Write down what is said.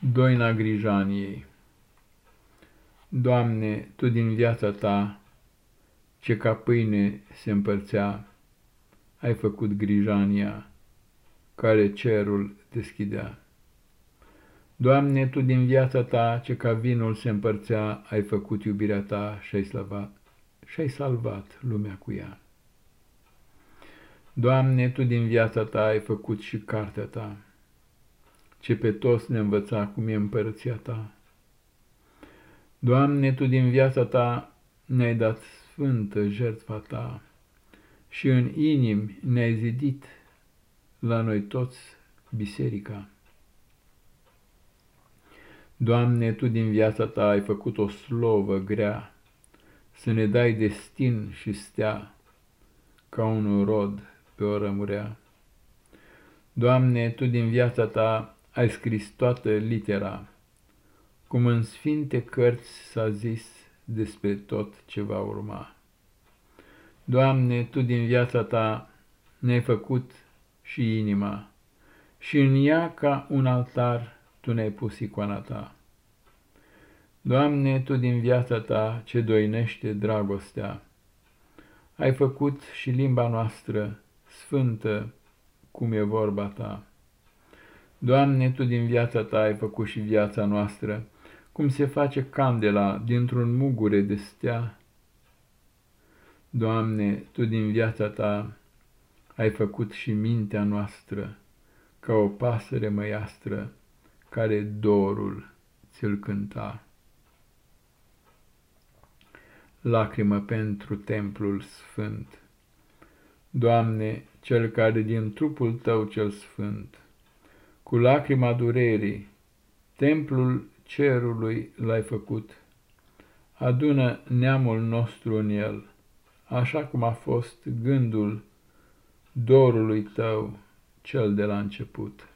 Doina Grijaniei Doamne, Tu din viața Ta, ce ca pâine se împărțea, ai făcut grijania, care cerul deschidea. Doamne, Tu din viața Ta, ce ca vinul se împărțea, ai făcut iubirea Ta și-ai salvat, și salvat lumea cu ea. Doamne, Tu din viața Ta ai făcut și cartea Ta, ce pe toți ne învăța cum e împărăția Ta. Doamne, Tu din viața Ta ne-ai dat sfântă jertfa Ta și în inimi ne-ai zidit la noi toți biserica. Doamne, Tu din viața Ta ai făcut o slovă grea, să ne dai destin și stea ca un rod pe o rămurea. Doamne, Tu din viața Ta ai scris toată litera, cum în sfinte cărți s-a zis despre tot ce va urma. Doamne, Tu din viața Ta ne-ai făcut și inima, și în ea ca un altar Tu ne-ai pus icoana Ta. Doamne, Tu din viața Ta ce doinește dragostea, ai făcut și limba noastră sfântă, cum e vorba Ta. Doamne, Tu din viața Ta ai făcut și viața noastră, cum se face candela dintr-un mugure de stea. Doamne, Tu din viața Ta ai făcut și mintea noastră, ca o pasăre măiastră, care dorul ți-l cânta. Lacrimă pentru templul sfânt. Doamne, Cel care din trupul Tău cel sfânt, cu lacrima durerii, templul cerului l-ai făcut. Adună neamul nostru în el, așa cum a fost gândul dorului tău cel de la început.